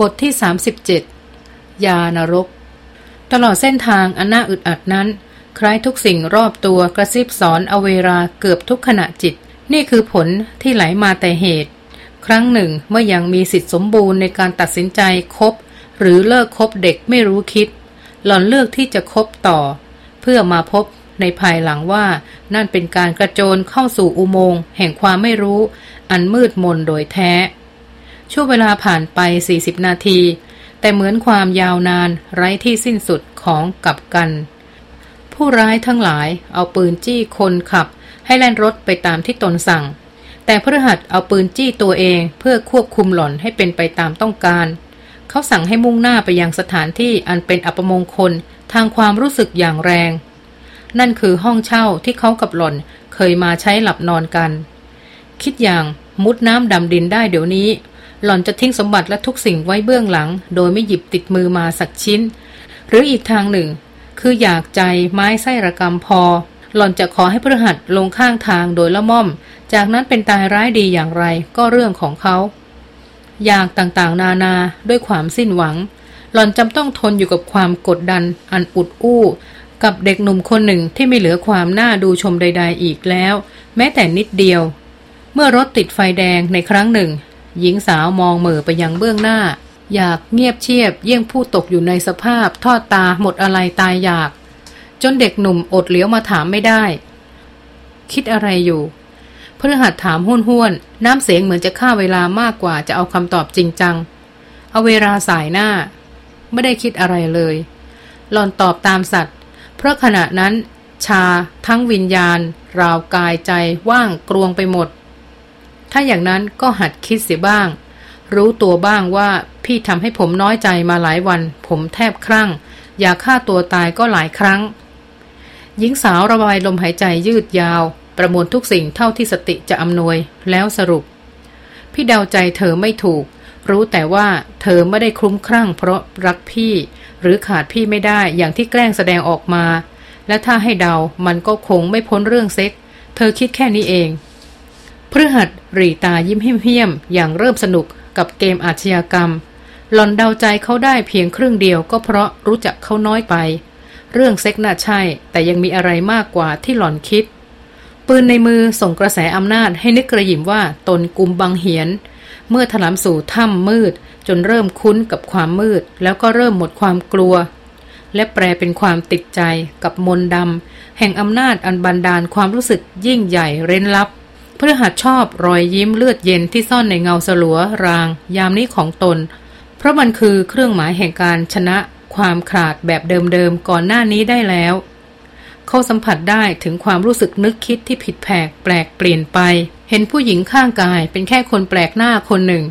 บทที่ 37 ยานรก ตลอดเส้นทางอันน่าอึดอัดนั้น คล้ายทุกสิ่งรอบตัวกระซิบสอนเอาเวลาเกือบทุกขณะจิต นี่คือผลที่ไหลมาแต่เหตุ ครั้งหนึ่งเมื่อยังมีสิทธิสมบูรณ์ในการตัดสินใจคบ หรือเลิกคบเด็กไม่รู้คิด หล่อนเลือกที่จะคบต่อ เพื่อมาพบในภายหลังว่านั่นเป็นการกระโจนเข้าสู่อุโมงค์แห่งความไม่รู้ อันมืดมนโดยแท้ ช่วงเวลาผ่านไป 40 นาที แต่เหมือนความยาวนานไร้ที่สิ้นสุดของกับกัน ผู้ร้ายทั้งหลายเอาปืนจี้คนขับ ให้แล่นรถไปตามที่ตนสั่ง แต่พฤหัสเอาปืนจี้ตัวเองเพื่อควบคุมหล่อนให้เป็นไปตามต้องการ เขาสั่งให้มุ่งหน้าไปยังสถานที่อันเป็นอัปมงคลทางความรู้สึกอย่างแรง นั่นคือห้องเช่าที่เขากับหล่อนเคยมาใช้หลับนอนกัน คิดอย่างมุดน้ำดำดินได้เดี๋ยวนี้ หล่อนจะทิ้งสมบัติและทุกสิ่งไว้เบื้องหลัง โดยไม่หยิบติดมือมาสักชิ้น หรืออีกทางหนึ่ง คืออยากใจไม้ไส้ระกำพอ หล่อนจะขอให้พระหัสลงข้างทางโดยละม่อม จากนั้นเป็นตายร้ายดีอย่างไรก็เรื่องของเขาอยากต่างๆ นานาด้วยความสิ้นหวัง หล่อนจำต้องทนอยู่กับความกดดัน อันอุดอู้ กับเด็กหนุ่มคนหนึ่งที่ไม่เหลือความน่าดูชมใด ๆ อีกแล้ว แม้แต่นิดเดียว เมื่อรถติดไฟแดงในครั้งหนึ่ง หญิงสาวมองเหม่อไปยังเบื้องหน้า อยากเงียบเชียบเยี่ยงผู้ตกอยู่ในสภาพทอดตาหมดอะไรตายอยาก จนเด็กหนุ่มอดเลี้ยวมาถามไม่ได้ คิดอะไรอยู่เพื่อหัดถามห้วนห้วนน้ำเสียงเหมือนจะฆ่าเวลามากกว่าจะเอาคำตอบจริงจัง เอาเวลาสายหน้า ไม่ได้คิดอะไรเลย หลอนตอบตามสัตว์ เพราะขณะนั้น ชาทั้งวิญญาณ ราวกายใจว่างกลวงไปหมด ถ้าอย่างนั้นก็หัดคิดเสียบ้าง รู้ตัวบ้างว่าพี่ทำให้ผมน้อยใจมาหลายวัน ผมแทบครั่ง อยากฆ่าตัวตายก็หลายครั้ง หญิงสาวระบายลมหายใจยืดยาว ประมวลทุกสิ่งเท่าที่สติจะอำนวย แล้วสรุป พี่เดาใจเธอไม่ถูก รู้แต่ว่าเธอไม่ได้คลุ้มครั่ง เพราะรักพี่ หรือขาดพี่ไม่ได้อย่างที่แกล้งแสดงออกมา และถ้าให้เดามันก็คงไม่พ้นเรื่องเซ็ก เธอคิดแค่นี้เอง พฤหัสรีตายิ้มเฮี้ยมๆอย่างเริ่มสนุกกับเกมอาชญากรรม หลอนเดาใจเขาได้เพียงครึ่งเดียวก็เพราะรู้จักเขาน้อยไป เรื่องเซ็กน่าใช่ แต่ยังมีอะไรมากกว่าที่หลอนคิด ปืนในมือส่งกระแสอำนาจให้นึกกระยิมว่าตนกุมบังเหียน เมื่อถลำสู่ถ้ำมืด จนเริ่มคุ้นกับความมืด แล้วก็เริ่มหมดความกลัว และแปลเป็นความติดใจกับมนดำแห่งอำนาจอันบันดาลความรู้สึกยิ่งใหญ่เร้นลับ พื่อหัดชอบรอยยิ้มเลือดเย็นที่ซ่อนในเงาสลัวราง ยามนี้ของตน เพราะมันคือเครื่องหมายแห่งการชนะ ความขาดแบบเดิมๆก่อนหน้านี้ได้แล้ว เขาสัมผัสได้ถึงความรู้สึกนึกคิดที่ผิดแผกแปลกเปลี่ยนไป เห็นผู้หญิงข้างกายเป็นแค่คนแปลกหน้าคนหนึ่ง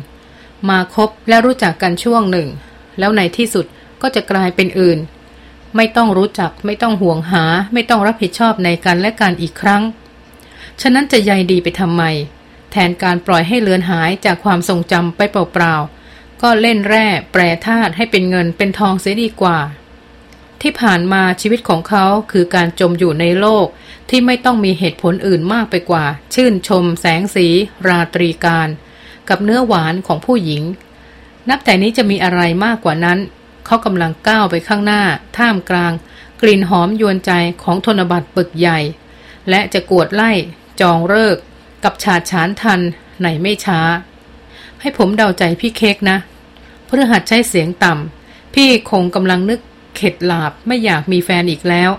มาคบและรู้จักกันช่วงหนึ่ง แล้วในที่สุดก็จะกลายเป็นอื่น ไม่ต้องรู้จักไม่ต้องห่วงหา ไม่ต้องรับผิดชอบในกันและกันอีกครั้ง ฉะนั้นจะใยดีไปทำไม แทนการปล่อยให้เลือนหายจากความทรงจำไปเปล่าๆ ก็เล่นแร่แปรธาตุให้เป็นเงินเป็นทองเสียดีกว่า ที่ผ่านมาชีวิตของเขาคือการจมอยู่ในโลกที่ไม่ต้องมีเหตุผลอื่นมากไปกว่า ชื่นชม แสงสี ราตรีการ กับเนื้อหวานของผู้หญิง นับแต่นี้จะมีอะไรมากกว่านั้น เขากำลังก้าวไปข้างหน้า ท่ามกลาง กลิ่นหอมยวนใจของธนบัตรปึกใหญ่ และจะกวดไล่ จองเลิกกับฉาดฉานทันไหนไม่ช้า ให้ผมเดาใจพี่เค้กนะเพื่อหัดใช้เสียงต่ำ พี่คงกำลังนึกเข็ดหลาบไม่อยากมีแฟนอีกแล้ว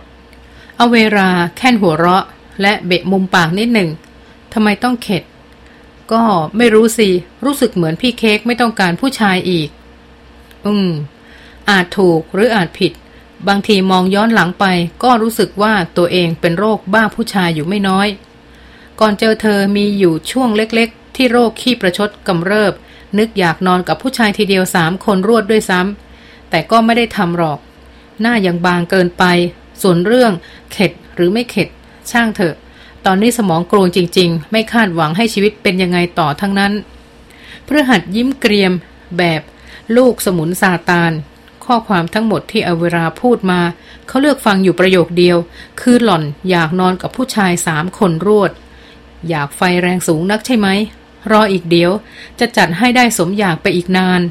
เอาเวลาแค่นหัวเราะ และเบะมุมปากนิดหนึ่งทำไมต้องเข็ด ก็ไม่รู้สิ รู้สึกเหมือนพี่เค้กไม่ต้องการผู้ชายอีก อืม อาจถูกหรืออาจผิด บางทีมองย้อนหลังไป ก็รู้สึกว่าตัวเองเป็นโรคบ้าผู้ชายอยู่ไม่น้อย ก่อนเจอเธอมีอยู่ช่วงเล็กๆ ที่โรคขี้ประชดกำเริบ นึกอยากนอนกับผู้ชายทีเดียวสามคนรวดด้วยซ้ำแต่ก็ไม่ได้ทำหรอก หน้ายังบางเกินไป ส่วนเรื่อง เข็ดหรือไม่เข็ด ช่างเถอะ ตอนนี้สมองโกรงจริง ๆ ไม่คาดหวังให้ชีวิตเป็นยังไงต่อทั้งนั้นเพื่อหัดยิ้มเกรียม แบบลูกสมุนซาตาน ข้อความทั้งหมดที่อเวราพูดมา เขาเลือกฟังอยู่ประโยคเดียว คือหล่อนอยากนอนกับผู้ชายสามคนรวด อยากไฟแรงสูงนักใช่ไหม รออีกเดียว จะจัดให้ได้สมอยากไปอีกนาน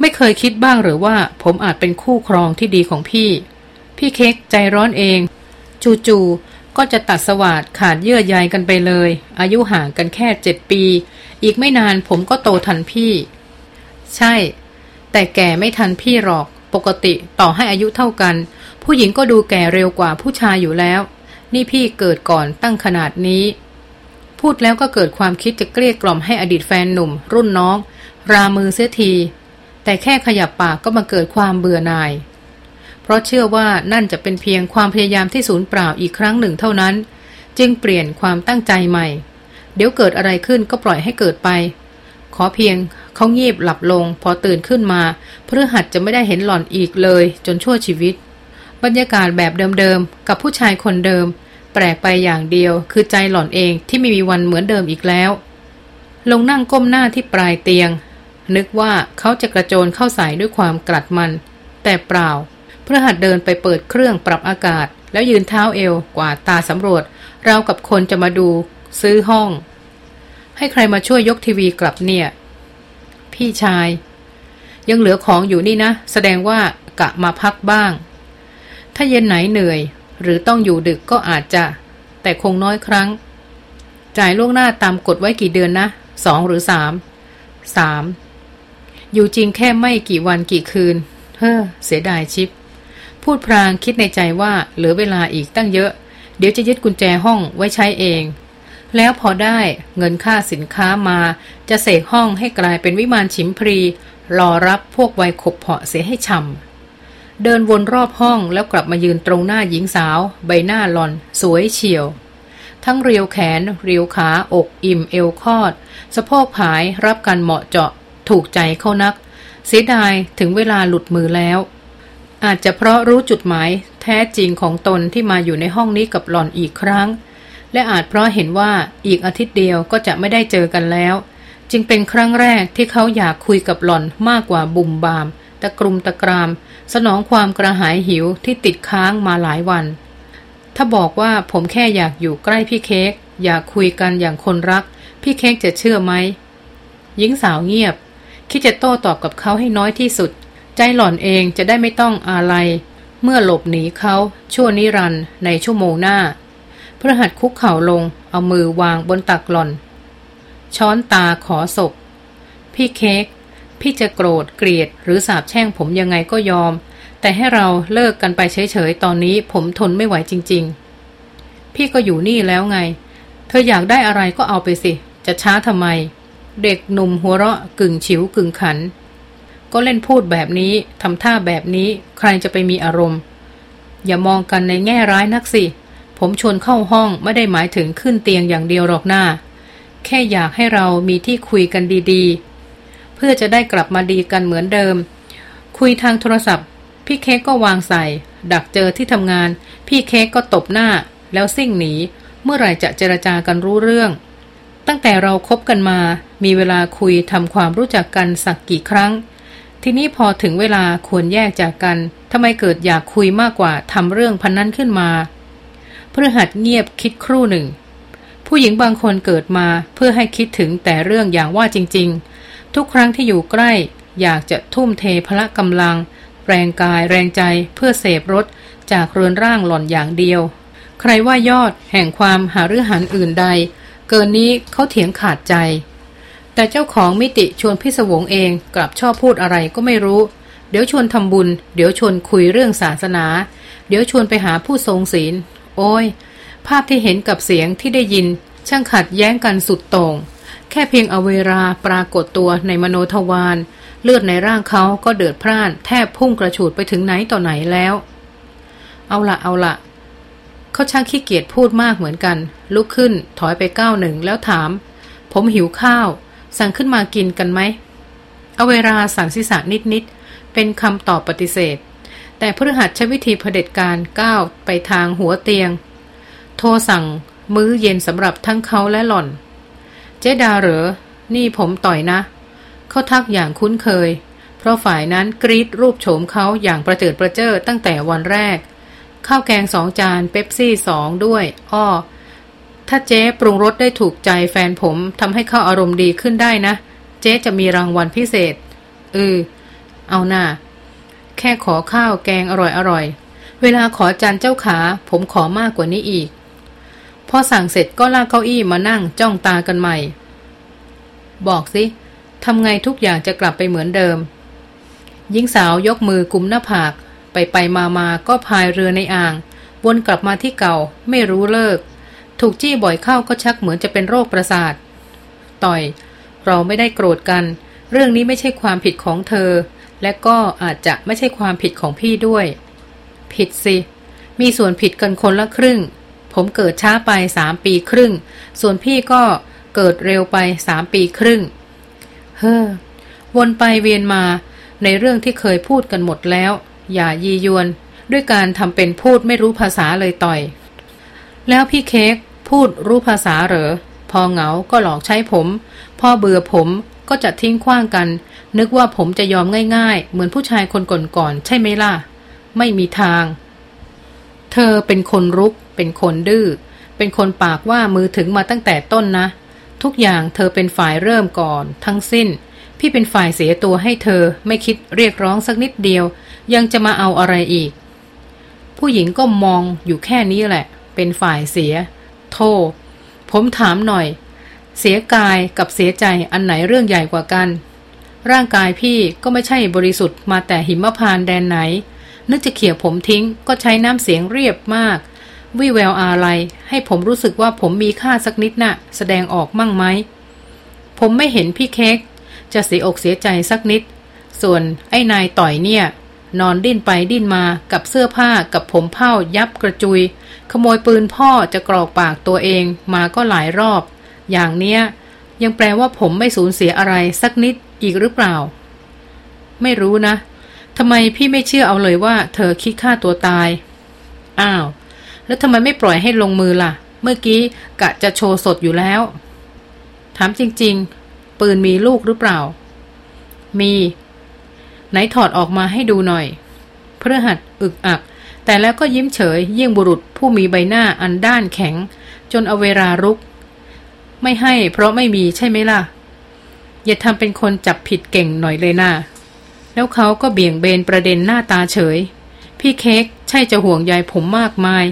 ไม่เคยคิดบ้างหรือว่าผมอาจเป็นคู่ครองที่ดีของพี่ พี่เค้กใจร้อนเอง จู่ๆก็จะตัดสวาดขาดเยื่อใยกันไปเลย อายุห่างกันแค่เจ็ดปี อีกไม่นานผมก็โตทันพี่ ใช่ แต่แก่ไม่ทันพี่หรอก ปกติต่อให้อายุเท่ากัน ผู้หญิงก็ดูแก่เร็วกว่าผู้ชายอยู่แล้ว นี่พี่เกิดก่อนตั้งขนาดนี้ พูดแล้วก็เกิดความคิดจะเกลี้ยกล่อมให้อดีตแฟนหนุ่ม รุ่นน้อง รามือเสียที แต่แค่ขยับปากก็มาเกิดความเบื่อหน่าย เพราะเชื่อว่านั่นจะเป็นเพียงความพยายามที่สูญเปล่าอีกครั้งหนึ่งเท่านั้น จึงเปลี่ยนความตั้งใจใหม่ เดี๋ยวเกิดอะไรขึ้นก็ปล่อยให้เกิดไป ขอเพียงเขาเงียบหลับลง พอตื่นขึ้นมาเพื่อหัดจะไม่ได้เห็นหล่อนอีกเลย จนชั่วชีวิต บรรยากาศแบบเดิมๆกับผู้ชายคนเดิม แปลกไปอย่างเดียวคือใจหล่อนเองที่ไม่มีวันเหมือนเดิมอีกแล้ว ลงนั่งก้มหน้าที่ปลายเตียง นึกว่าเขาจะกระโจนเข้าใส่ด้วยความกลัดมัน แต่เปล่า เพื่อหัดเดินไปเปิดเครื่องปรับอากาศ แล้วยืนเท้าเอวกว่าตาสำรวจ เรากับคนจะมาดู ซื้อห้อง ให้ใครมาช่วยยกทีวีกลับเนี่ย พี่ชาย ยังเหลือของอยู่นี่นะ แสดงว่ากะมาพักบ้าง ถ้าเย็นไหนเหนื่อย หรือต้องอยู่ดึกก็อาจจะ แต่คงน้อยครั้ง จ่ายล่วงหน้าตามกฎไว้กี่เดือนนะสองหรือสามสามอยู่จริงแค่ไม่กี่วันกี่คืน เฮ้อเสียดายชิป พูดพรางคิดในใจว่าเหลือเวลาอีกตั้งเยอะ เดี๋ยวจะยึดกุญแจห้องไว้ใช้เอง แล้วพอได้เงินค่าสินค้ามาจะเสกห้องให้กลายเป็นวิมานฉิมพรีรอรับพวกวัยขบเพาะเสียให้ช่ำ เดินวนรอบห้องแล้วกลับมายืนตรงหน้าหญิงสาว ใบหน้าหลอน สวยเฉียว ทั้งเรียวแขน เรียวขา อกอิ่มเอวคอด สะโพกผายรับกันเหมาะเจาะ ถูกใจเขานัก เสียดายถึงเวลาหลุดมือแล้ว อาจจะเพราะรู้จุดหมายแท้จริงของตนที่มาอยู่ในห้องนี้กับหลอนอีกครั้ง และอาจเพราะเห็นว่าอีกอาทิตย์เดียวก็จะไม่ได้เจอกันแล้ว จึงเป็นครั้งแรกที่เขาอยากคุยกับหลอนมากกว่าบุมบาม ตะกรุมตะกราม สนองความกระหายหิวที่ติดค้างมาหลายวัน ถ้าบอกว่าผมแค่อยากอยู่ใกล้พี่เค้กอยากคุยกันอย่างคนรัก พี่เค้กจะเชื่อไหมหญิงสาวเงียบ คิดจะโต้ตอบกับเขาให้น้อยที่สุด ใจหล่อนเองจะได้ไม่ต้องอะไรเมื่อหลบหนีเขาชั่วนิรันในชั่วโมงหน้าพระหัตคุกเข่าลง เอามือวางบนตักหล่อน ช้อนตาขอศพ พี่เค้ก พี่จะโกรธเกลียด หรือสาบแช่งผมยังไงก็ยอม แต่ให้เราเลิกกันไปเฉยๆ ตอนนี้ผมทนไม่ไหวจริง ๆ พี่ก็อยู่นี่แล้วไง เธออยากได้อะไรก็เอาไปสิ จะช้าทำไม เด็กหนุ่มหัวเราะกึ่งฉิวกึ่งขัน ก็เล่นพูดแบบนี้ทำท่าแบบนี้ใครจะไปมีอารมณ์ อย่ามองกันในแง่ร้ายนักสิ ผมชวนเข้าห้องไม่ได้หมายถึงขึ้นเตียงอย่างเดียวหรอกหน้า แค่อยากให้เรามีที่คุยกันดีๆ พื่อจะได้กลับมาดีกันเหมือนเดิม คุยทางโทรศัพท์ พี่เค้กก็วางใส่ ดักเจอที่ทำงาน พี่เค้กก็ตบหน้า แล้วซิ่งหนี เมื่อไหร่จะเจรจากันรู้เรื่อง ตั้งแต่เราครบกันมา มีเวลาคุยทำความรู้จักกันสักกี่ครั้ง ทีนี้พอถึงเวลาควรแยกจากกันทำไมเกิดอยากคุยมากกว่าทำเรื่องพันนั้นขึ้นมาเพื่อหัดเงียบคิดครู่หนึ่ง ผู้หญิงบางคนเกิดมาเพื่อให้คิดถึงแต่เรื่องอย่างว่าจริงๆ ทุกครั้งที่อยู่ใกล้ อยากจะทุ่มเทพละกำลัง แรงกายแรงใจเพื่อเสพรสจากเรือนร่างหล่อนอย่างเดียว ใครว่ายอดแห่งความหารือหันอื่นใด เกินนี้เขาเถียงขาดใจ แต่เจ้าของมิติชวนพิศวงเองกลับชอบพูดอะไรก็ไม่รู้ เดี๋ยวชวนทำบุญ เดี๋ยวชวนคุยเรื่องศาสนา เดี๋ยวชวนไปหาผู้ทรงศีล โอ้ยภาพที่เห็นกับเสียงที่ได้ยินช่างขัดแย้งกันสุดโต่ง แค่เพียงเอาเวลาปรากฏตัวในมโนทวารเลือดในร่างเขาก็เดือดพร่าน แทบพุ่งกระฉูดไปถึงไหนต่อไหนแล้ว เอาละเอาละเขาช่างขี้เกียจพูดมากเหมือนกัน ลุกขึ้นถอยไปก้าวหนึ่งแล้วถาม ผมหิวข้าว สั่งขึ้นมากินกันไหมเอาเวลาสั่งศีรษะนิดๆเป็นคำตอบปฏิเสธ แต่พฤหัสใช้วิธีเผด็จการก้าวไปทางหัวเตียง โทรสั่งมื้อเย็นสำหรับทั้งเขาและหล่อน เจดาเหรอ นี่ผมต่อยนะ เขาทักอย่างคุ้นเคย เพราะฝ่ายนั้นกรีดรูปโฉมเขาอย่างประเจิดประเจิดตั้งแต่วันแรก ข้าวแกงสองจานเป๊ปซี่สองด้วย อ้อ ถ้าเจ๊ปรุงรสได้ถูกใจแฟนผมทำให้เขาอารมณ์ดีขึ้นได้นะ เจ๊จะมีรางวัลพิเศษเออเอาหน้าแค่ขอข้าวแกงอร่อยๆเวลาขอจานเจ้าขา ผมขอมากกว่านี้อีก พอสั่งเสร็จก็ลากเก้าอี้มานั่งจ้องตากันใหม่ บอกสิทำไงทุกอย่างจะกลับไปเหมือนเดิมหญิงสาวยกมือกุมหน้าผาก ไปไปมามาก็พายเรือในอ่าง วนกลับมาที่เก่า ไม่รู้เลิก ถูกจี้บ่อยเข้าก็ชักเหมือนจะเป็นโรคประสาท ต่อย เราไม่ได้โกรธกัน เรื่องนี้ไม่ใช่ความผิดของเธอ และก็อาจจะไม่ใช่ความผิดของพี่ด้วย ผิดสิ มีส่วนผิดกันคนละครึ่ง ผมเกิดช้าไปสามปีครึ่ง ส่วนพี่ก็เกิดเร็วไปสามปีครึ่ง เฮ้อ วนไปเวียนมาในเรื่องที่เคยพูดกันหมดแล้ว อย่ายียวน ด้วยการทำเป็นพูดไม่รู้ภาษาเลยต่อย แล้วพี่เค้กพูดรู้ภาษาเหรอ พอเหงาก็หลอกใช้ผม พอเบื่อผมก็จะทิ้งขว้างกัน นึกว่าผมจะยอมง่าย ๆ เหมือนผู้ชายคนก่อนๆใช่ไหมล่ะ ไม่มีทาง เธอเป็นคนรุกเป็นคนดื้อ เป็นคนปากว่ามือถึงมาตั้งแต่ต้นนะ ทุกอย่างเธอเป็นฝ่ายเริ่มก่อน ทั้งสิ้น พี่เป็นฝ่ายเสียตัวให้เธอไม่คิดเรียกร้องสักนิดเดียว ยังจะมาเอาอะไรอีก ผู้หญิงก็มองอยู่แค่นี้แหละ เป็นฝ่ายเสีย โทษผมถามหน่อย เสียกายกับเสียใจอันไหนเรื่องใหญ่กว่ากัน ร่างกายพี่ก็ไม่ใช่บริสุทธิ์มาแต่หิมพานแดนไหนนึกจะเขี่ยผมทิ้งก็ใช้น้ำเสียงเรียบมาก วิแววอะไรให้ผมรู้สึกว่าผมมีค่าสักนิดนะ่ะ แสดงออกมั่งไหม ผมไม่เห็นพี่เค้กจะเสียอกเสียใจสักนิด ส่วนไอ้นายต่อยเนี่ย นอนดิ้นไปดิ้นมากับเสื้อผ้ากับผมเผ้ายับกระจุย ขโมยปืนพ่อจะกรอกปากตัวเองมาก็หลายรอบ อย่างเนี้ย ยังแปลว่าผมไม่สูญเสียอะไรสักนิดอีกหรือเปล่า ไม่รู้นะทำไมพี่ไม่เชื่อเอาเลยว่า เธอคิดฆ่าตัวตาย อ้าว แล้วทำไมไม่ปล่อยให้ลงมือล่ะ เมื่อกี้กะจะโชว์สดอยู่แล้ว ถามจริง ๆ ปืนมีลูกหรือเปล่า มี ไหนถอดออกมาให้ดูหน่อยเพื่อหัดอึกอัก แต่แล้วก็ยิ้มเฉย เยี่ยงบุรุษผู้มีใบหน้าอันด้านแข็ง จนเอาเวลารุก ไม่ให้เพราะไม่มีใช่ไหมล่ะ อย่าทำเป็นคนจับผิดเก่งหน่อยเลยนะ่าแล้วเขาก็เบี่ยงเบนประเด็นหน้าตาเฉย พี่เค้กใช่จะห่วงใยผมมากมาย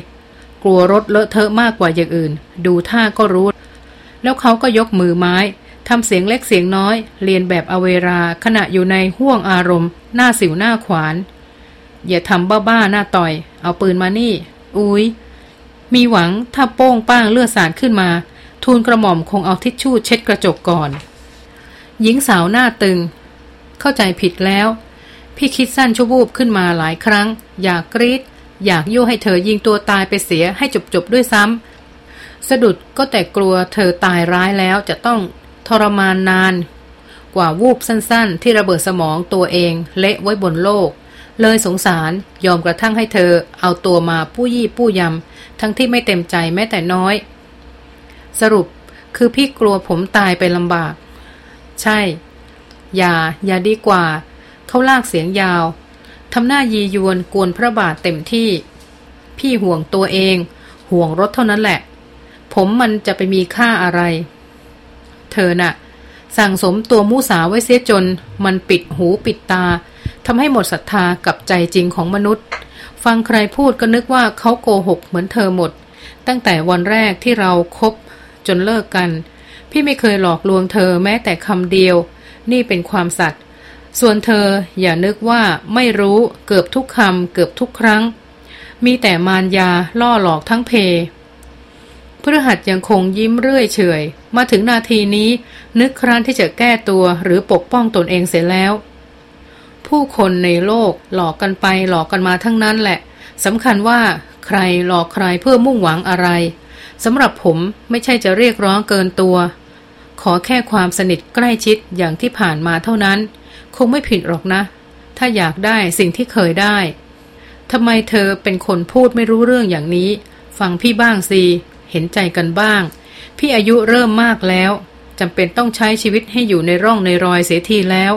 กลัวรถเลอะเทอะมากกว่าอย่างอื่น ดูท่าก็รู้ แล้วเขาก็ยกมือไม้ทำเสียงเล็กเสียงน้อย เรียนแบบอเวราขณะอยู่ในห่วงอารมณ์ หน้าสิวหน้าขวาน อย่าทำบ้าๆหน้าต่อย เอาปืนมานี่ อุ้ยมีหวังถ้าโป้งป้างเลือดสาดขึ้นมา ทูลกระหม่อมคงเอาทิชชู่เช็ดกระจกก่อน หญิงสาวหน้าตึง เข้าใจผิดแล้ว พี่คิดสั้นชั่ววูบขึ้นมาหลายครั้ง อยากกรีด อยากยั่วให้เธอยิงตัวตายไปเสียให้จบๆด้วยซ้ำสะดุดก็แต่กลัวเธอตายร้ายแล้วจะต้องทรมานนาน กว่าวูบสั้นๆ ที่ระเบิดสมองตัวเองเละไว้บนโลก เลยสงสารยอมกระทั่งให้เธอเอาตัวมาปู้ยี่ปู้ยำทั้งที่ไม่เต็มใจแม้แต่น้อย สรุปคือพี่กลัวผมตายไปลำบาก ใช่ อย่า อย่าดีกว่า เขาลากเสียงยาว ทำหน้ายียวนกวนพระบาทเต็มที่ พี่ห่วงตัวเอง ห่วงรถเท่านั้นแหละ ผมมันจะไปมีค่าอะไร เธอน่ะ สั่งสมตัวมูสาไว้เสียจน มันปิดหูปิดตาทำให้หมดศรัทธากับใจจริงของมนุษย์ ฟังใครพูดก็นึกว่าเขาโกหกเหมือนเธอหมด ตั้งแต่วันแรกที่เราครบจนเลิกกัน พี่ไม่เคยหลอกลวงเธอแม้แต่คำเดียว นี่เป็นความสัตย์ ส่วนเธออย่านึกว่าไม่รู้เกือบทุกคำเกือบทุกครั้ง มีแต่มารยาล่อหลอกทั้งเพพฤหัสยังคงยิ้มเรื่อยเฉย มาถึงนาทีนี้ นึกครั้นที่จะแก้ตัวหรือปกป้องตนเองเสร็จแล้ว ผู้คนในโลกหลอกกันไปหลอกกันมาทั้งนั้นแหละสำคัญว่าใครหลอกใครเพื่อมุ่งหวังอะไรสำหรับผมไม่ใช่จะเรียกร้องเกินตัว ขอแค่ความสนิทใกล้ชิดอย่างที่ผ่านมาเท่านั้น คงไม่ผิดหรอกนะ ถ้าอยากได้สิ่งที่เคยได้ทำไมเธอเป็นคนพูดไม่รู้เรื่องอย่างนี้ ฟังพี่บ้างสิ เห็นใจกันบ้าง พี่อายุเริ่มมากแล้วจำเป็นต้องใช้ชีวิตให้อยู่ในร่องในรอยเสียทีแล้ว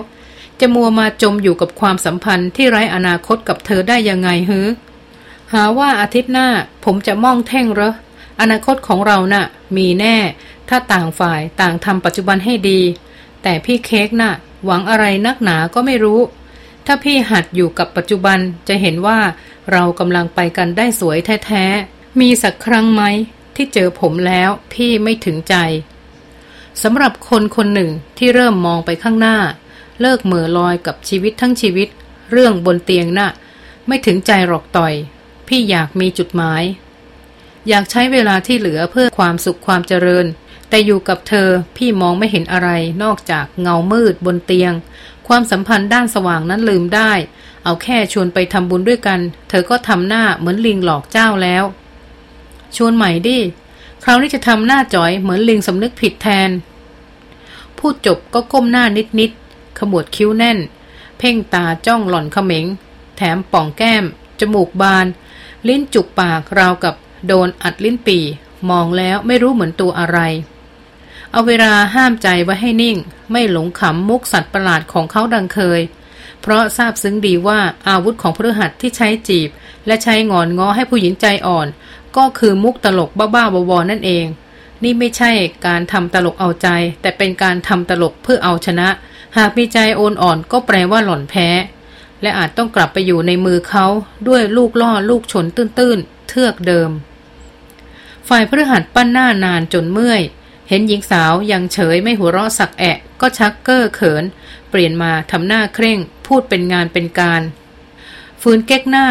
จะมัวมาจมอยู่กับความสัมพันธ์ที่ไร้อนาคตกับเธอได้ยังไงเฮ้หาว่าอาทิตย์หน้าผมจะมองแท่งเหรอ อนาคตของเรานะ่ะ มีแน่ ถ้าต่างฝ่ายต่างทำปัจจุบันให้ดี แต่พี่เค้กนะ่ะ หวังอะไรนักหนาก็ไม่รู้ ถ้าพี่หัดอยู่กับปัจจุบันจะเห็นว่าเรากำลังไปกันได้สวยแท้ๆ มีสักครั้งไหม ที่เจอผมแล้วพี่ไม่ถึงใจสำหรับคนคนหนึ่งที่เริ่มมองไปข้างหน้า เลิกเหม่อลอยกับชีวิตทั้งชีวิต เรื่องบนเตียงนะ่ะ ไม่ถึงใจหรอกต่อย พี่อยากมีจุดหมาย อยากใช้เวลาที่เหลือเพื่อความสุขความเจริญ แต่อยู่กับเธอพี่มองไม่เห็นอะไรนอกจากเงามืดบนเตียง ความสัมพันธ์ด้านสว่างนั้นลืมได้ เอาแค่ชวนไปทำบุญด้วยกัน เธอก็ทำหน้าเหมือนลิงหลอกเจ้าแล้ว ชวนใหม่ดิคราวนี้จะทำหน้าจ่อยเหมือนลิงสำนึกผิดแทน พูดจบก็ก้มหน้านิดๆขมวดคิ้วแน่น เพ่งตาจ้องหล่อนเขม็ง แถมป่องแก้ม จมูกบาน ลิ้นจุกปากราวกับโดนอัดลิ้นปี มองแล้วไม่รู้เหมือนตัวอะไร เอาเวลาห้ามใจไว้ให้นิ่ง ไม่หลงขำมุกสัตว์ประหลาดของเขาดังเคย เพราะทราบซึ้งดีว่าอาวุธของพฤหัสที่ใช้จีบ และใช้งอนง้อให้ผู้หญิงใจอ่อน ก็คือมุกตลกบ้าๆบอๆนั่นเอง นี่ไม่ใช่การทำตลกเอาใจ แต่เป็นการทำตลกเพื่อเอาชนะ หากมีใจโอนอ่อนก็แปลว่าหล่อนแพ้ และอาจต้องกลับไปอยู่ในมือเขาด้วยลูกล่อลูกชนตื้นๆเทือกเดิมฝ่ายพฤหัสปั้นหน้านานจนเมื่อย เห็นหญิงสาวยังเฉยไม่หัวเราะสักแอะก็ชักเก้อเขิน เปลี่ยนมาทำหน้าเคร่ง พูดเป็นงานเป็นการ ฟืนเก๊กหน้า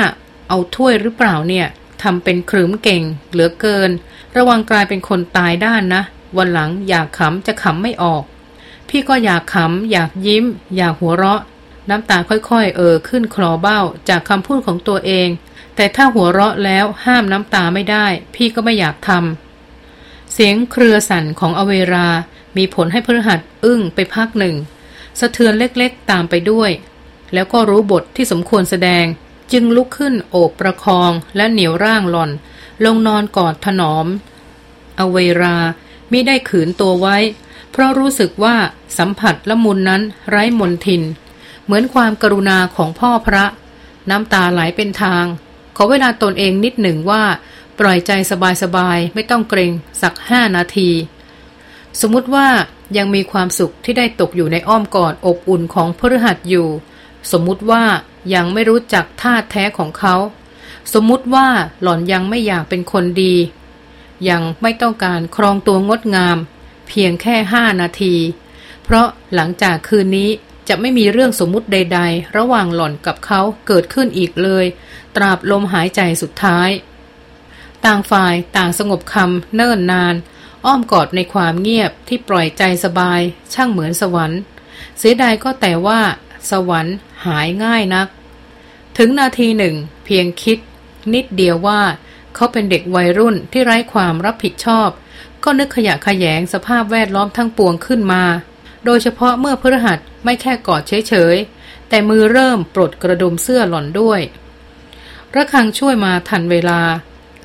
เอาถ้วยหรือเปล่าเนี่ยทำเป็นขรึมเก่ง เหลือเกิน ระวังกลายเป็นคนตายด้านนะ วันหลังอยากขำจะขำไม่ออก พี่ก็อยากขำอยากยิ้ม อยากหัวเราะ น้ำตาค่อยๆ เออขึ้นคลอเบ้าจากคำพูดของตัวเอง แต่ถ้าหัวเราะแล้วห้ามน้ำตาไม่ได้ พี่ก็ไม่อยากทำ เสียงเครือสั่นของอเวรา มีผลให้พฤหัสอึ้งไปพักหนึ่ง สะเทือนเล็กๆตามไปด้วย แล้วก็รู้บทที่สมควรแสดง จึงลุกขึ้นโอบประคองและเหนียวร่างหล่อน ลงนอนกอดถนอม อเวรามิได้ขืนตัวไว้ เพราะรู้สึกว่าสัมผัสละมุนนั้นไร้มนทิน เหมือนความกรุณาของพ่อพระ น้ำตาไหลเป็นทาง ขอเวลาตนเองนิดหนึ่งว่า ปล่อยใจสบายๆ ไม่ต้องเกรงสักห้านาที สมมติว่ายังมีความสุขที่ได้ตกอยู่ในอ้อมกอดอบอุ่นของพฤหัสอยู่ สมมุติว่ายังไม่รู้จักท่าแท้ของเขา สมมุติว่าหล่อนยังไม่อยากเป็นคนดี ยังไม่ต้องการครองตัวงดงาม เพียงแค่ห้านาที เพราะหลังจากคืนนี้จะไม่มีเรื่องสมมุติใด ๆ ระหว่างหล่อนกับเขาเกิดขึ้นอีกเลย ตราบลมหายใจสุดท้าย ต่างฝ่ายต่างสงบคำเนิ่นนาน อ้อมกอดในความเงียบที่ปล่อยใจสบาย ช่างเหมือนสวรรค์ เสียดายก็แต่ว่า สวรรค์หายง่ายนัก ถึงนาทีหนึ่ง เพียงคิด นิดเดียวว่า เขาเป็นเด็กวัยรุ่นที่ไร้ความรับผิดชอบ ก็นึกขยะขยงสภาพแวดล้อมทั้งปวงขึ้นมา โดยเฉพาะเมื่อพฤหัสไม่แค่กอดเฉยๆแต่มือเริ่มปลดกระดุมเสื้อหล่อนด้วยระคังช่วยมาทันเวลา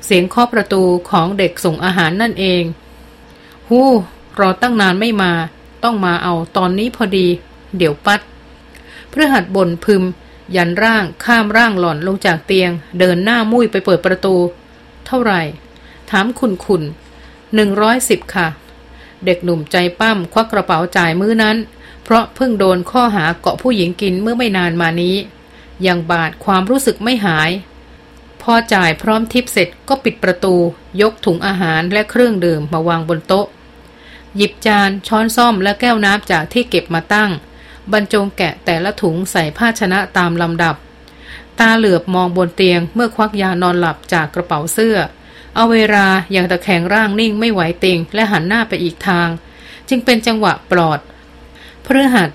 เสียงเคาะประตูของเด็กส่งอาหารนั่นเองฮู้ รอตั้งนานไม่มา ต้องมาเอาตอนนี้พอดี เดี๋ยวปัด เพื่อหัดบ่นพึม ยันร่างข้ามร่างหล่อนลงจากเตียง เดินหน้ามุ้ยไปเปิดประตู เท่าไหร่ ถามคุณคุณหนึ่งร้อยสิบค่ะ เด็กหนุ่มใจปั้มควักกระเป๋าจ่ายมื้อนั้น เพราะเพิ่งโดนข้อหาเกาะผู้หญิงกินเมื่อไม่นานมานี้ ยังบาดความรู้สึกไม่หาย อจ่ายพร้อมทิปเสร็จก็ปิดประตู ยกถุงอาหารและเครื่องดื่มมาวางบนโต๊ะ หยิบจานช้อนซ่อมและแก้วน้ำจากที่เก็บมาตั้ง บรรจงแกะแต่ละถุงใส่ภาชนะตามลำดับ ตาเหลือบมองบนเตียงเมื่อควักยานอนหลับจากกระเป๋าเสื้อ เอาเวลาอย่างตะแคงร่างนิ่งไม่ไหวเติงและหันหน้าไปอีกทาง จึงเป็นจังหวะปลอดเพื่อหัด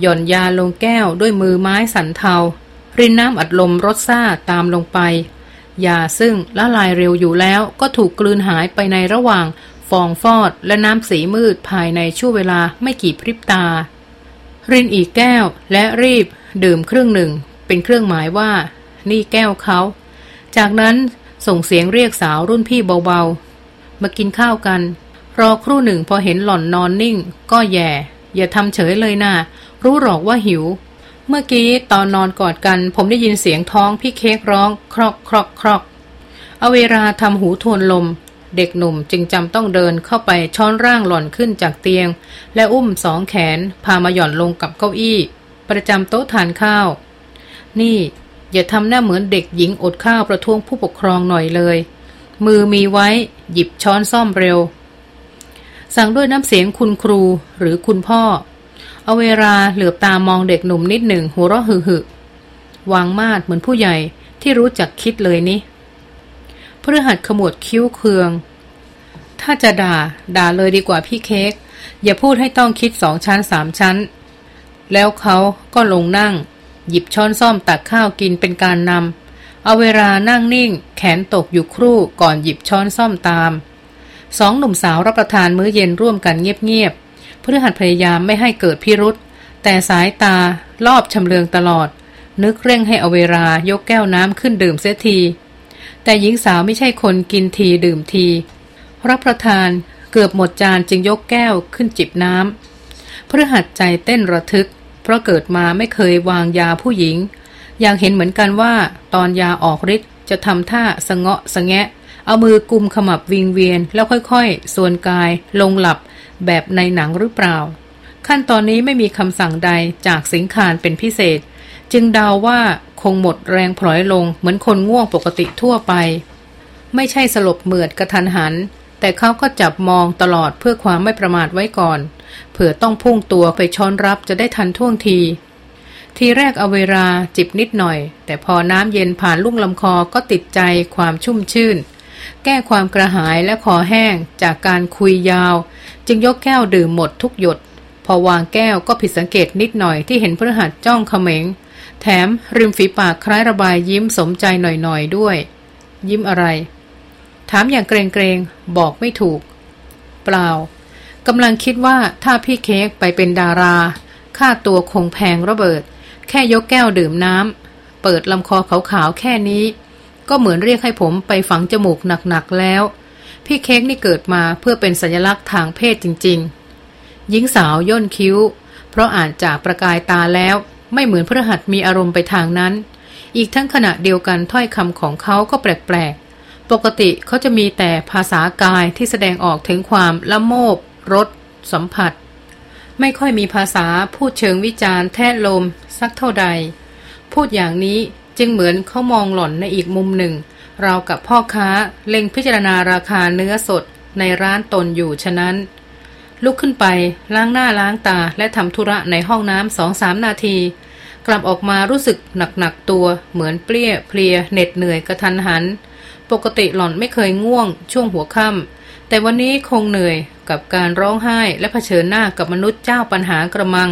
หย่อนยาลงแก้วด้วยมือไม้สันเทารินน้ำอัดลมรสซ่าตามลงไป ยาซึ่งละลายเร็วอยู่แล้วก็ถูกกลืนหายไปในระหว่าง ฟองฟอดและน้ำสีมืดภายในช่วงเวลาไม่กี่พริบตา รินอีกแก้วและรีบ ดื่มครึ่งหนึ่ง เป็นเครื่องหมายว่า นี่แก้วเขา จากนั้นส่งเสียงเรียกสาวรุ่นพี่เบาๆ มากินข้าวกัน รอครู่หนึ่งพอเห็นหล่อนนอนนิ่ง ก็แย่ อย่าทำเฉยเลยนะ่ะรู้หรอกว่าหิว เมื่อกี้ตอนนอนกอดกัน ผมได้ยินเสียงท้องพี่เค้กร้อง ครอกครอกครอกเอาเวลาทำหูทวนลม เด็กหนุ่มจึงจำต้องเดินเข้าไปช้อนร่างหล่อนขึ้นจากเตียง และอุ้มสองแขน พามาหย่อนลงกับเก้าอี้ ประจำโต๊ะทานข้าว นี่ อย่าทำหน้าเหมือนเด็กหญิงอดข้าวประท้วงผู้ปกครองหน่อยเลย มือมีไว้ หยิบช้อนซ่อมเร็ว สั่งด้วยน้ำเสียงคุณครูหรือคุณพ่อ เอาเวลาเหลือบตามองเด็กหนุ่มนิดหนึ่งหัวเราะหึหึวางมาดเหมือนผู้ใหญ่ที่รู้จักคิดเลยนี่พฤหัสขมวดคิ้วเคือง ถ้าจะด่า ด่าเลยดีกว่าพี่เค้ก อย่าพูดให้ต้องคิดสองชั้นสามชั้น แล้วเขาก็ลงนั่ง หยิบช้อนซ่อมตักข้าวกินเป็นการนำเอาเวลานั่งนิ่ง แขนตกอยู่ครู่ก่อนหยิบช้อนซ่อมตาม สองหนุ่มสาวรับประทานมื้อเย็นร่วมกันเงียบๆ ฤหัสพยายามไม่ให้เกิดพิรุษแต่สายตารอบชำเลืองตลอด นึกเร่งให้เอาเวลายกแก้วน้ำขึ้นดื่มเสียที แต่หญิงสาวไม่ใช่คนกินทีดื่มที รับประทานเกือบหมดจานจึงยกแก้วขึ้นจิบน้ำพฤหัสใจเต้นระทึก เพราะเกิดมาไม่เคยวางยาผู้หญิง อยากเห็นเหมือนกันว่าตอนยาออกฤทธิ์จะทำท่าสะเงาะสะแงะ เอามือกุมขมับวิงเวียน แล้วค่อยๆ ส่วนกายลงหลับแบบในหนังหรือเปล่า ขั้นตอนนี้ไม่มีคำสั่งใดจากสิงคารเป็นพิเศษ จึงเดาว่าคงหมดแรงพลอยลงเหมือนคนง่วงปกติทั่วไป ไม่ใช่สลบเหมือดกระทันหัน แต่เขาก็จับมองตลอดเพื่อความไม่ประมาทไว้ก่อนเผื่อต้องพุ่งตัวไปช้อนรับจะได้ทันท่วงที ทีแรกเอาเวลาจิบนิดหน่อย แต่พอน้ำเย็นผ่านลุ่งลำคอก็ติดใจความชุ่มชื่น แก้ความกระหายและคอแห้งจากการคุยยาว จึงยกแก้วดื่มหมดทุกหยด พอวางแก้วก็ผิดสังเกตนิดหน่อยที่เห็นพระหัสจ้องเขม็ง แถมริมฝีปากคล้ายระบายยิ้มสมใจหน่อยๆด้วย ยิ้มอะไร ถามอย่างเกรงๆ บอกไม่ถูก เปล่ากำลังคิดว่าถ้าพี่เค้กไปเป็นดารา ค่าตัวคงแพงระเบิด แค่ยกแก้วดื่มน้ำเปิดลำคอขาวๆแค่นี้ ก็เหมือนเรียกให้ผมไปฝังจมูกหนักๆแล้ว พี่เค้กนี่เกิดมาเพื่อเป็นสัญลักษณ์ทางเพศจริง ๆ หญิงสาวย่นคิ้ว เพราะอ่านจากประกายตาแล้ว ไม่เหมือนพระหัสมีอารมณ์ไปทางนั้น อีกทั้งขณะเดียวกันถ้อยคำของเขาก็แปลกๆ ปกติเขาจะมีแต่ภาษากายที่แสดงออกถึงความละโมบรสสัมผัส ไม่ค่อยมีภาษาพูดเชิงวิจารณ์แท้ลม สักเท่าใด พูดอย่างนี้ จึงเหมือนเขามองหล่อนในอีกมุมหนึ่ง เรากับพ่อค้าเล็งพิจารณาราคาเนื้อสดในร้านตนอยู่ฉะนั้น ลุกขึ้นไปล้างหน้าล้างตาและทำธุระในห้องน้ำสองสามนาที กลับออกมารู้สึกหนักๆตัว เหมือนเปรี้ยเพลียเหน็ดเหนื่อยกระทันหัน ปกติหล่อนไม่เคยง่วง ช่วงหัวค่ำแต่วันนี้คงเหนื่อยกับการร้องไห้และะเผชิญหน้ากับมนุษย์เจ้าปัญหากระมัง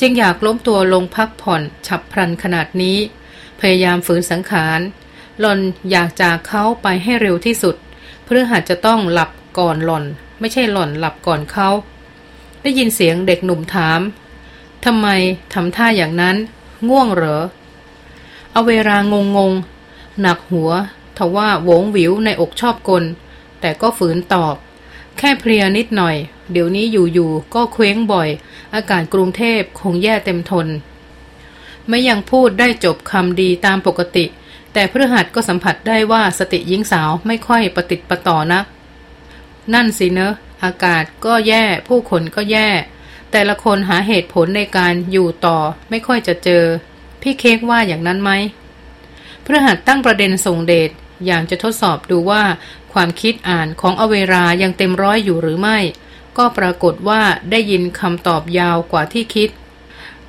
จึงอยากล้มตัวลงพักผ่อนฉับพลันขนาดนี้ พยายามฝืนสังขารหล่อนอยากจากเขาไปให้เร็วที่สุด เพื่อหาจะต้องหลับก่อนหล่อน ไม่ใช่หล่อนหลับก่อนเขา ได้ยินเสียงเด็กหนุ่มถามทำไมทำท่าอย่างนั้น ง่วงเหรอ เอาเวลางงงหนักหัวทว่าโวงวิวในอกชอบกล แต่ก็ฝืนตอบ แค่เพลียนิดหน่อย เดี๋ยวนี้อยู่ๆก็เคว้งบ่อย อากาศกรุงเทพคงแย่เต็มทน ไม่ยังพูดได้จบคำดีตามปกติ แต่พฤหัสก็สัมผัสได้ว่าสติหญิงสาวไม่ค่อยประติดประต่อนัก นั่นสิเนอะอากาศก็แย่ผู้คนก็แย่ แต่ละคนหาเหตุผลในการอยู่ต่อไม่ค่อยจะเจอ พี่เค้กว่าอย่างนั้นไหมพฤหัสตั้งประเด็นส่งเดชอย่างจะทดสอบดูว่า ความคิดอ่านของอเวรายังเต็มร้อยอยู่หรือไม่ ก็ปรากฏว่าได้ยินคำตอบยาวกว่าที่คิด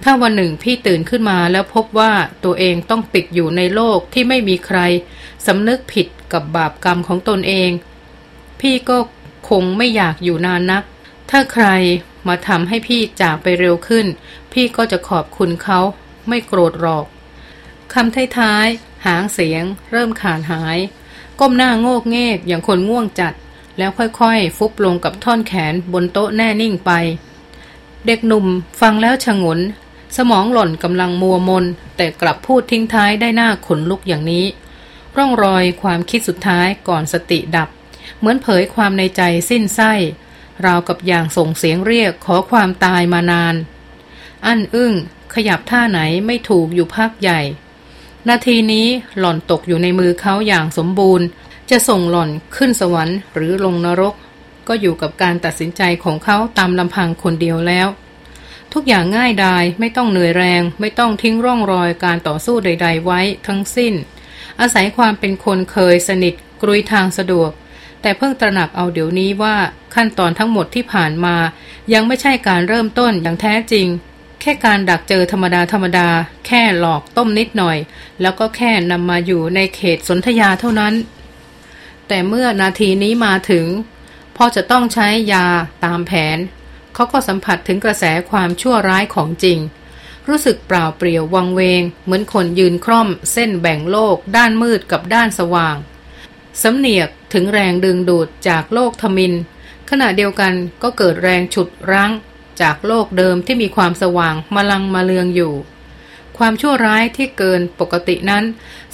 ถ้าวันหนึ่งพี่ตื่นขึ้นมาแล้วพบว่าตัวเองต้องติดอยู่ในโลกที่ไม่มีใครสำนึกผิดกับบาปกรรมของตนเอง พี่ก็คงไม่อยากอยู่นานนัก ถ้าใครมาทำให้พี่จากไปเร็วขึ้น พี่ก็จะขอบคุณเขาไม่โกรธหรอกคำท้ายๆหางเสียง เริ่มขาดหาย ก้มหน้าโงกเงกอย่างคนง่วงจัด แล้วค่อยๆ ฟุบลงกับท่อนแขนบนโต๊ะแน่นิ่งไป เด็กหนุ่มฟังแล้วชะงน สมองหล่อนกำลังมัวมน แต่กลับพูดทิ้งท้ายได้หน้าขนลุกอย่างนี้ ร่องรอยความคิดสุดท้ายก่อนสติดับ เหมือนเผยความในใจสิ้นไส้ ราวกับอย่างส่งเสียงเรียกขอความตายมานาน อั้นอึ้ง ขยับท่าไหนไม่ถูกอยู่พักใหญ่ นาทีนี้หล่อนตกอยู่ในมือเขาอย่างสมบูรณ์ จะส่งหล่อนขึ้นสวรรค์หรือลงนรก ก็อยู่กับการตัดสินใจของเขาตามลำพังคนเดียวแล้ว ทุกอย่างง่ายดายไม่ต้องเหนื่อยแรง ไม่ต้องทิ้งร่องรอยการต่อสู้ใด ๆ ไว้ทั้งสิ้น อาศัยความเป็นคนเคยสนิทกรุยทางสะดวก แต่เพิ่งตระหนักเอาเดี๋ยวนี้ว่าขั้นตอนทั้งหมดที่ผ่านมา ยังไม่ใช่การเริ่มต้นอย่างแท้จริง แค่การดักเจอธรรมดาธรรมดา แค่หลอกต้มนิดหน่อย แล้วก็แค่นำมาอยู่ในเขตสนธยาเท่านั้น แต่เมื่อนาทีนี้มาถึงพอจะต้องใช้ยาตามแผน เขาก็สัมผัสถึงกระแสความชั่วร้ายของจริง รู้สึกเปล่าเปลี่ยววังเวง เหมือนคนยืนคร่อม เส้นแบ่งโลก ด้านมืดกับด้านสว่างสำเนียกถึงแรงดึงดูดจากโลกทมิน ขณะเดียวกันก็เกิดแรงฉุดรั้ง จากโลกเดิมที่มีความสว่างมาลังมาเลืองอยู่ ความชั่วร้ายที่เกินปกตินั้น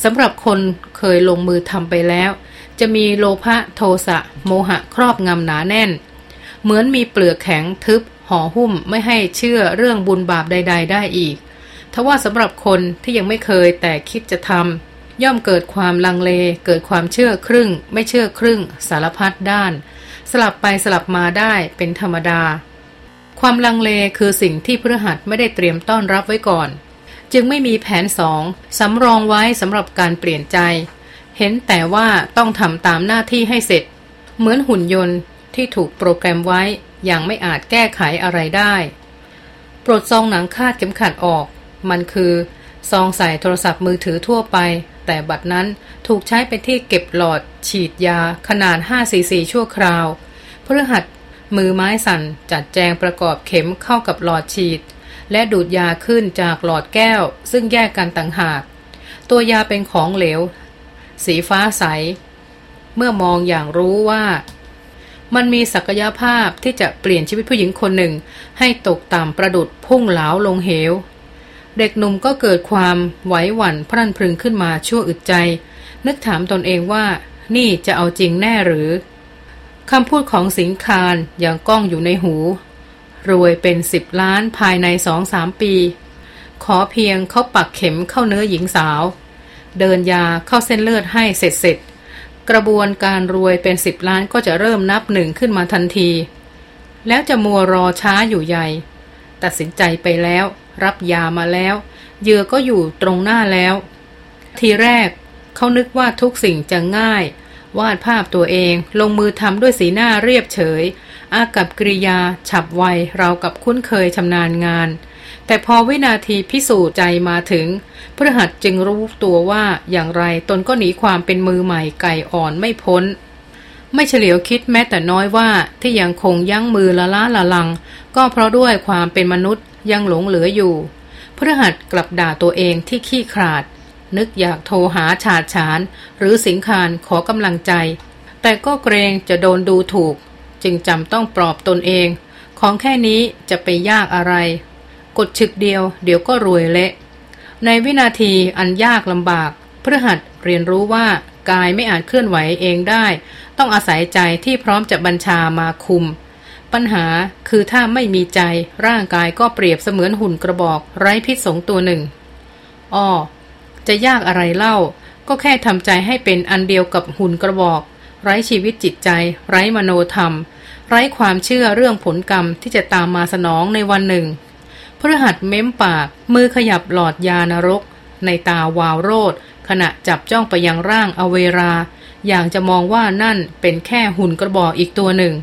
สำหรับคนเคยลงมือทำไปแล้ว จะมีโลภะโทสะโมหะครอบงำหนาแน่น เหมือนมีเปลือกแข็งทึบห่อหุ้มไม่ให้เชื่อเรื่องบุญบาปใด ๆ ได้อีกทว่าสำหรับคนที่ยังไม่เคยแต่คิดจะทำย่อมเกิดความลังเล เกิดความเชื่อครึ่ง ไม่เชื่อครึ่ง สารพัดด้าน สลับไปสลับมาได้เป็นธรรมดา ความลังเลคือสิ่งที่พฤหัสไม่ได้เตรียมต้อนรับไว้ก่อน จึงไม่มีแผนสองสำรองไว้สำหรับการเปลี่ยนใจ เห็นแต่ว่าต้องทำตามหน้าที่ให้เสร็จ เหมือนหุ่นยนต์ ที่ถูกโปรแกรมไว้อย่างไม่อาจแก้ไขอะไรได้ ปลดซองหนังคาดเข็มขัดออก มันคือ ซองใส่โทรศัพท์มือถือทั่วไป แต่บัดนั้นถูกใช้เป็นที่เก็บหลอด ฉีดยา ขนาด5ซีซีชั่วคราวพฤหัสมือไม้สั่นจัดแจงประกอบเข็มเข้ากับหลอดฉีด และดูดยาขึ้นจากหลอดแก้ว ซึ่งแยกกันต่างหาก ตัวยาเป็นของเหลว สีฟ้าใส เมื่อมองอย่างรู้ว่า มันมีศักยภาพที่จะเปลี่ยนชีวิตผู้หญิงคนหนึ่ง ให้ตกต่ำประดุดพุ่งเหลาลงเหว เด็กหนุ่มก็เกิดความไหวหวั่นพรั่นพรึงขึ้นมาชั่วอึดใจ นึกถามตนเองว่า นี่จะเอาจริงแน่หรือคำพูดของสิงคารย่างก้องอยู่ในหู รวยเป็นสิบล้านภายในสองสามปี ขอเพียงเขาปักเข็มเข้าเนื้อหญิงสาว เดินยาเข้าเส้นเลือดให้เสร็จเสร็จ กระบวนการรวยเป็นสิบล้านก็จะเริ่มนับหนึ่งขึ้นมาทันที แล้วจะมัวรอช้าอยู่ใหญ่ ตัดสินใจไปแล้ว รับยามาแล้วเหยื่อก็อยู่ตรงหน้าแล้ว ทีแรกเขานึกว่าทุกสิ่งจะง่าย วาดภาพตัวเองลงมือทำด้วยสีหน้าเรียบเฉย อากับกริยา ฉับไวเรากับคุ้นเคยชำนาญงาน แต่พอวินาทีพิสูจน์ใจมาถึงพระหัสจึงรู้ตัวว่าอย่างไรตนก็หนีความเป็นมือใหม่ไก่อ่อนไม่พ้น ไม่เฉลียวคิดแม้แต่น้อยว่าที่ยังคงยั้งมือละล้าละลัง ก็เพราะด้วยความเป็นมนุษย์ยังหลงเหลืออยู่พระหัสกลับด่าตัวเองที่ขี้ขลาด นึกอยากโทรหาฉาดฉาน หรือสิงคารขอกำลังใจ แต่ก็เกรงจะโดนดูถูก จึงจำต้องปลอบตนเอง ของแค่นี้จะไปยากอะไร กดฉึกเดียวเดี๋ยวก็รวยเละ ในวินาทีอันยากลำบากพฤหัสเรียนรู้ว่ากายไม่อาจเคลื่อนไหวเองได้ ต้องอาศัยใจที่พร้อมจะบัญชามาคุม ปัญหาคือถ้าไม่มีใจร่างกายก็เปรียบเสมือนหุ่นกระบอก ไร้พิษสงตัวหนึ่งอ้อจะยากอะไรเล่า ก็แค่ทำใจให้เป็นอันเดียวกับหุ่นกระบอก ไร้ชีวิตจิตใจ ไร้มโนธรรม ไร้ความเชื่อเรื่องผลกรรมที่จะตามมาสนองในวันหนึ่ง พฤหัสเม้มปาก มือขยับหลอดยานรก ในตาวาวโรดขณะจับจ้องไปยังร่างอเวรา อย่างจะมองว่านั่นเป็นแค่หุ่นกระบอกอีกตัวหนึ่ง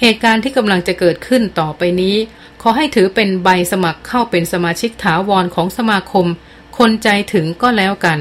เหตุการณ์ที่กำลังจะเกิดขึ้นต่อไปนี้ ขอให้ถือเป็นใบสมัครเข้าเป็นสมาชิกถาวรของสมาคม คนใจถึงก็แล้วกัน